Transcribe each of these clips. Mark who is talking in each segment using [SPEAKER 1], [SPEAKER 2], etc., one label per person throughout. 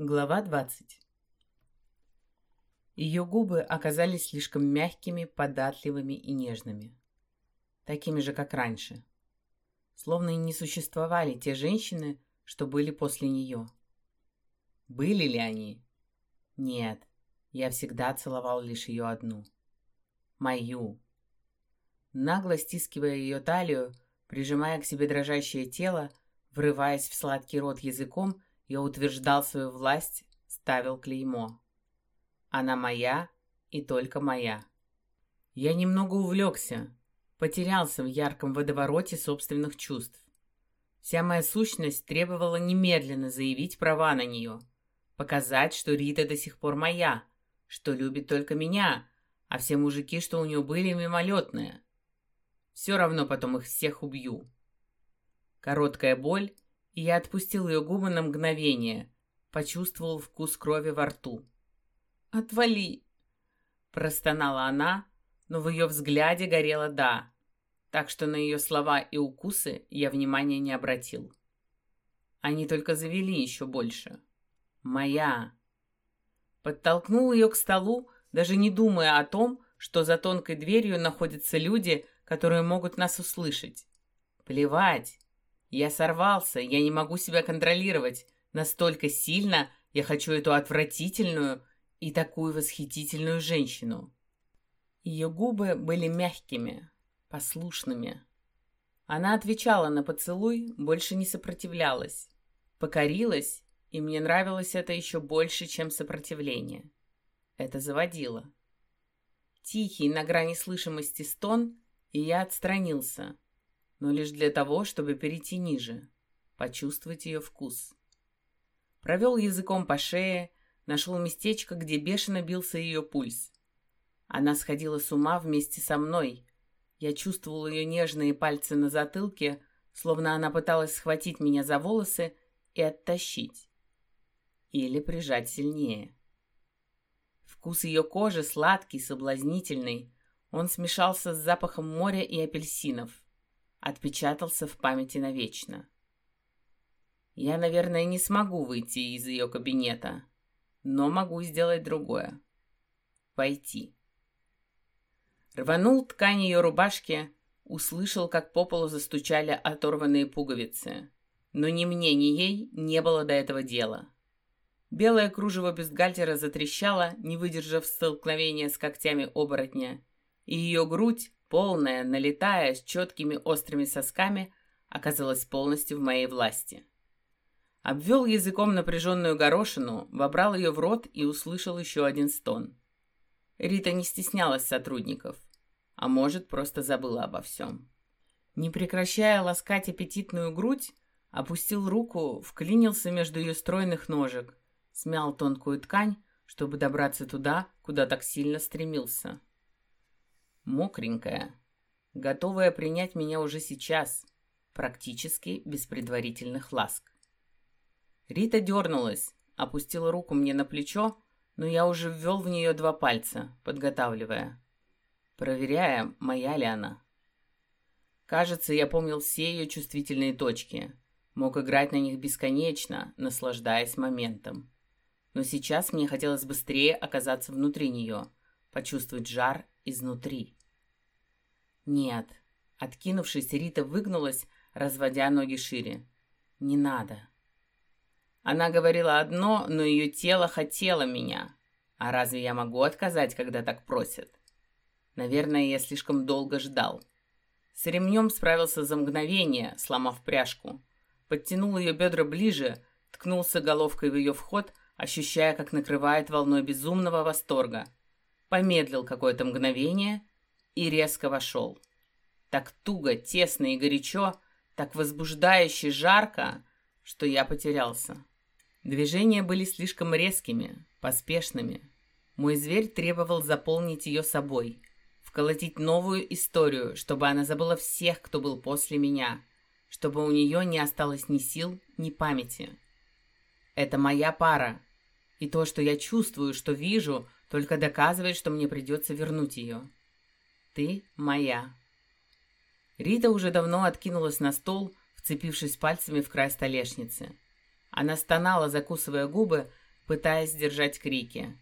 [SPEAKER 1] Глава 20 Ее губы оказались слишком мягкими, податливыми и нежными. Такими же, как раньше. Словно и не существовали те женщины, что были после нее. Были ли они? Нет, я всегда целовал лишь ее одну. Мою. Нагло стискивая ее талию, прижимая к себе дрожащее тело, врываясь в сладкий рот языком, я утверждал свою власть, ставил клеймо. Она моя и только моя. Я немного увлекся, потерялся в ярком водовороте собственных чувств. Вся моя сущность требовала немедленно заявить права на нее, показать, что Рита до сих пор моя, что любит только меня, а все мужики, что у нее были, мимолетные. Все равно потом их всех убью. Короткая боль — я отпустил ее губы на мгновение, почувствовал вкус крови во рту. «Отвали!» — простонала она, но в ее взгляде горело «да», так что на ее слова и укусы я внимания не обратил. Они только завели еще больше. «Моя!» Подтолкнул ее к столу, даже не думая о том, что за тонкой дверью находятся люди, которые могут нас услышать. Плевать, я сорвался, я не могу себя контролировать. Настолько сильно я хочу эту отвратительную и такую восхитительную женщину. Ее губы были мягкими, послушными. Она отвечала на поцелуй, больше не сопротивлялась. Покорилась, и мне нравилось это еще больше, чем сопротивление. Это заводило. Тихий, на грани слышимости стон, и я отстранился — но лишь для того, чтобы перейти ниже, почувствовать ее вкус. Провел языком по шее, нашел местечко, где бешено бился ее пульс. Она сходила с ума вместе со мной. Я чувствовал ее нежные пальцы на затылке, словно она пыталась схватить меня за волосы и оттащить. Или прижать сильнее. Вкус ее кожи сладкий, соблазнительный. Он смешался с запахом моря и апельсинов отпечатался в памяти навечно. Я, наверное, не смогу выйти из ее кабинета, но могу сделать другое. Пойти. Рванул ткань ее рубашки, услышал, как по полу застучали оторванные пуговицы. Но ни мне, ни ей не было до этого дела. Белое кружево бюстгальтера затрещало, не выдержав столкновения с когтями оборотня, и ее грудь, полная, налетая, с четкими острыми сосками, оказалась полностью в моей власти. Обвел языком напряженную горошину, вобрал ее в рот и услышал еще один стон. Рита не стеснялась сотрудников, а может, просто забыла обо всем. Не прекращая ласкать аппетитную грудь, опустил руку, вклинился между ее стройных ножек, смял тонкую ткань, чтобы добраться туда, куда так сильно стремился мокренькая, готовая принять меня уже сейчас, практически без предварительных ласк. Рита дернулась, опустила руку мне на плечо, но я уже ввел в нее два пальца, подготавливая, проверяя, моя ли она. Кажется, я помнил все ее чувствительные точки, мог играть на них бесконечно, наслаждаясь моментом. Но сейчас мне хотелось быстрее оказаться внутри нее, почувствовать жар изнутри. «Нет». Откинувшись, Рита выгнулась, разводя ноги шире. «Не надо». Она говорила одно, но ее тело хотело меня. А разве я могу отказать, когда так просят? Наверное, я слишком долго ждал. С ремнем справился за мгновение, сломав пряжку. Подтянул ее бедра ближе, ткнулся головкой в ее вход, ощущая, как накрывает волной безумного восторга. Помедлил какое-то мгновение и резко вошел. Так туго, тесно и горячо, так возбуждающе жарко, что я потерялся. Движения были слишком резкими, поспешными. Мой зверь требовал заполнить ее собой, вколотить новую историю, чтобы она забыла всех, кто был после меня, чтобы у нее не осталось ни сил, ни памяти. Это моя пара, и то, что я чувствую, что вижу, только доказывает, что мне придется вернуть ее. Ты моя. Рита уже давно откинулась на стол, вцепившись пальцами в край столешницы. Она стонала, закусывая губы, пытаясь сдержать крики.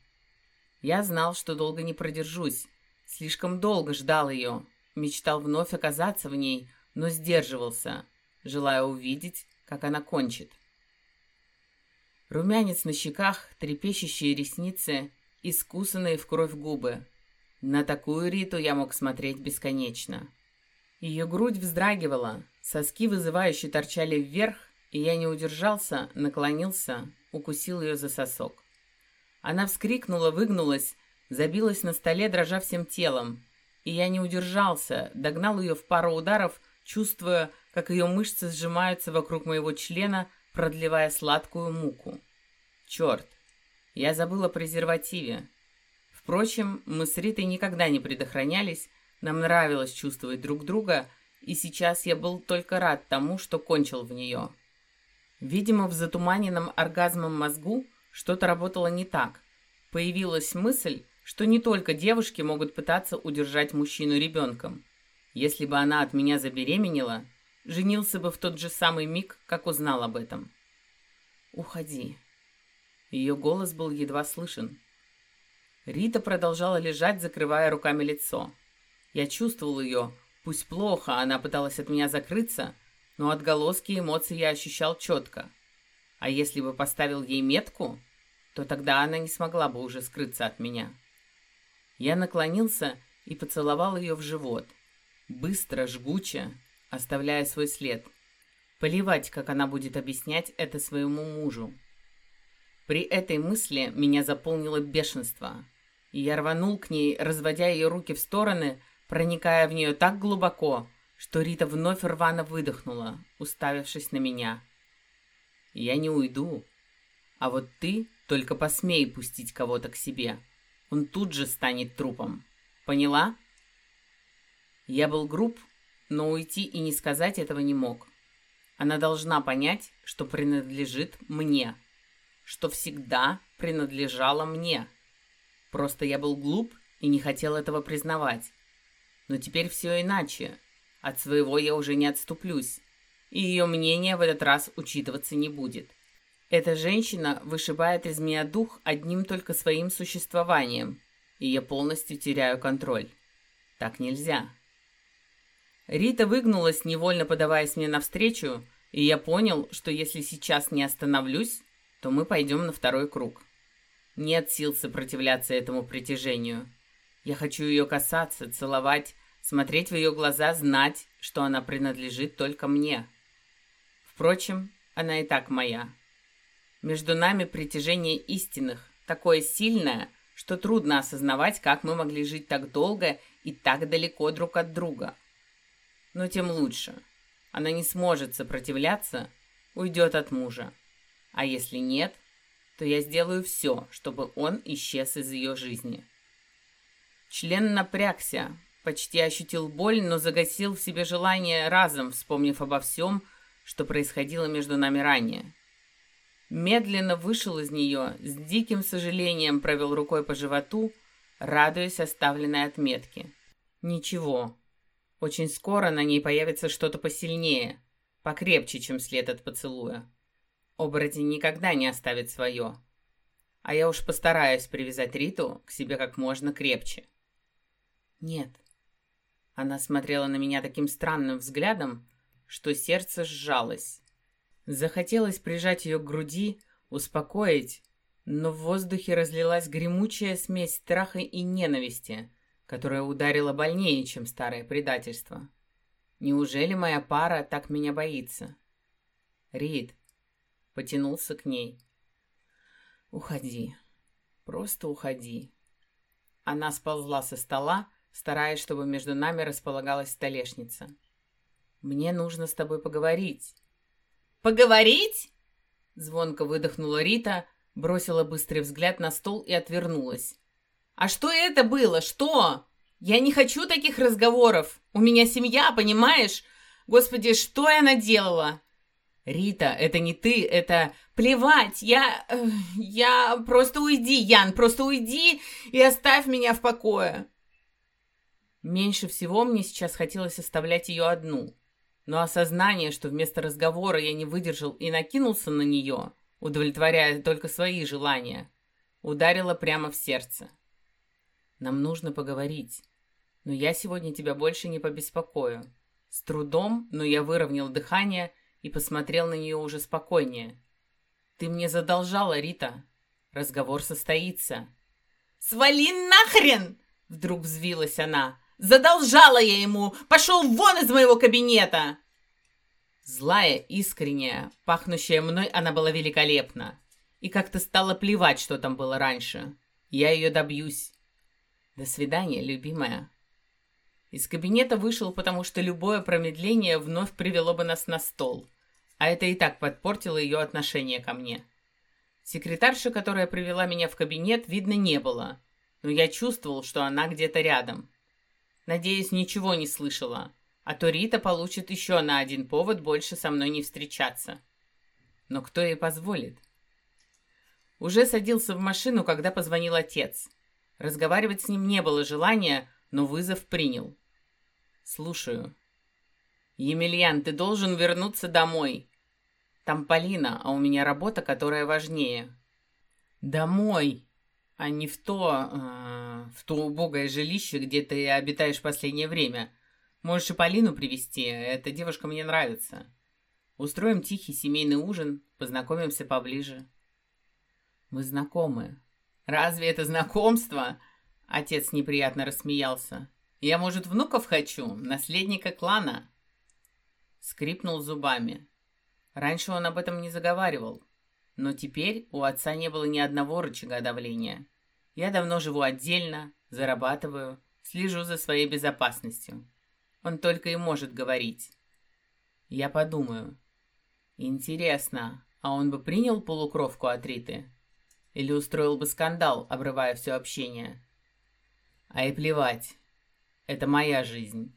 [SPEAKER 1] Я знал, что долго не продержусь. Слишком долго ждал ее. Мечтал вновь оказаться в ней, но сдерживался, желая увидеть, как она кончит. Румянец на щеках, трепещущие ресницы, искусанные в кровь губы. На такую Риту я мог смотреть бесконечно. Ее грудь вздрагивала, соски вызывающе торчали вверх, и я не удержался, наклонился, укусил ее за сосок. Она вскрикнула, выгнулась, забилась на столе, дрожа всем телом. И я не удержался, догнал ее в пару ударов, чувствуя, как ее мышцы сжимаются вокруг моего члена, продлевая сладкую муку. Черт, я забыл о презервативе. Впрочем, мы с Ритой никогда не предохранялись, нам нравилось чувствовать друг друга, и сейчас я был только рад тому, что кончил в нее. Видимо, в затуманенном оргазмом мозгу что-то работало не так. Появилась мысль, что не только девушки могут пытаться удержать мужчину ребенком. Если бы она от меня забеременела, женился бы в тот же самый миг, как узнал об этом. «Уходи». Ее голос был едва слышен. Рита продолжала лежать, закрывая руками лицо. Я чувствовал ее, пусть плохо, она пыталась от меня закрыться, но отголоски эмоций я ощущал четко. А если бы поставил ей метку, то тогда она не смогла бы уже скрыться от меня. Я наклонился и поцеловал ее в живот. Быстро, жгуче, оставляя свой след. Поливать, как она будет объяснять это своему мужу. При этой мысли меня заполнило бешенство, я рванул к ней, разводя ее руки в стороны, проникая в нее так глубоко, что Рита вновь рвано выдохнула, уставившись на меня. «Я не уйду, а вот ты только посмей пустить кого-то к себе. Он тут же станет трупом. Поняла? Я был груб, но уйти и не сказать этого не мог. Она должна понять, что принадлежит мне. Что всегда принадлежала мне. Просто я был глуп и не хотел этого признавать. Но теперь все иначе. От своего я уже не отступлюсь. И ее мнение в этот раз учитываться не будет. Эта женщина вышибает из меня дух одним только своим существованием, и я полностью теряю контроль. Так нельзя. Рита выгнулась, невольно подаваясь мне навстречу, и я понял, что если сейчас не остановлюсь, то мы пойдем на второй круг. Нет сил сопротивляться этому притяжению. Я хочу ее касаться, целовать, смотреть в ее глаза, знать, что она принадлежит только мне. Впрочем, она и так моя. Между нами притяжение истинных, такое сильное, что трудно осознавать, как мы могли жить так долго и так далеко друг от друга. Но тем лучше. Она не сможет сопротивляться, уйдет от мужа. А если нет, то я сделаю все, чтобы он исчез из ее жизни. Член напрягся, почти ощутил боль, но загасил в себе желание разом, вспомнив обо всем, что происходило между нами ранее. Медленно вышел из нее, с диким сожалением провел рукой по животу, радуясь оставленной отметке. Ничего. Очень скоро на ней появится что-то посильнее, покрепче, чем след от поцелуя. Оборотень никогда не оставит свое. А я уж постараюсь привязать Риту к себе как можно крепче. Нет. Она смотрела на меня таким странным взглядом, что сердце сжалось. Захотелось прижать ее к груди, успокоить, но в воздухе разлилась гремучая смесь страха и ненависти, которая ударила больнее, чем старое предательство. Неужели моя пара так меня боится? Рид потянулся к ней. Уходи. Просто уходи. Она сползла со стола, стараясь, чтобы между нами располагалась столешница. Мне нужно с тобой поговорить. «Поговорить?» Звонко выдохнула Рита, бросила быстрый взгляд на стол и отвернулась. «А что это было? Что? Я не хочу таких разговоров. У меня семья, понимаешь? Господи, что я наделала?» «Рита, это не ты, это... Плевать, я... Э, я... Просто уйди, Ян, просто уйди и оставь меня в покое!» Меньше всего мне сейчас хотелось оставлять ее одну. Но осознание, что вместо разговора я не выдержал и накинулся на нее, удовлетворяя только свои желания, ударила прямо в сердце. «Нам нужно поговорить, но я сегодня тебя больше не побеспокою». С трудом, но я выровнял дыхание и посмотрел на нее уже спокойнее. «Ты мне задолжала, Рита. Разговор состоится». «Свали нахрен!» — вдруг взвилась она. «Задолжала я ему! Пошел вон из моего кабинета!» Злая, искренняя, пахнущая мной, она была великолепна. И как-то стало плевать, что там было раньше. Я ее добьюсь. До свидания, любимая. Из кабинета вышел, потому что любое промедление вновь привело бы нас на стол. А это и так подпортило ее отношение ко мне. Секретарша, которая привела меня в кабинет, видно, не было. Но я чувствовал, что она где-то рядом. Надеюсь, ничего не слышала. А то Рита получит еще на один повод больше со мной не встречаться. Но кто ей позволит? Уже садился в машину, когда позвонил отец. Разговаривать с ним не было желания, но вызов принял. «Слушаю». «Емельян, ты должен вернуться домой. Там Полина, а у меня работа, которая важнее». «Домой, а не в то... Э, в то убогое жилище, где ты обитаешь последнее время. Можешь и Полину привести, эта девушка мне нравится. Устроим тихий семейный ужин, познакомимся поближе. Мы знакомы. Разве это знакомство? Отец неприятно рассмеялся. Я, может, внуков хочу, наследника клана. Скрипнул зубами. Раньше он об этом не заговаривал. Но теперь у отца не было ни одного рычага давления. Я давно живу отдельно, зарабатываю, слежу за своей безопасностью. Он только и может говорить. Я подумаю. Интересно, а он бы принял полукровку от Риты? Или устроил бы скандал, обрывая все общение? А и плевать. Это моя жизнь.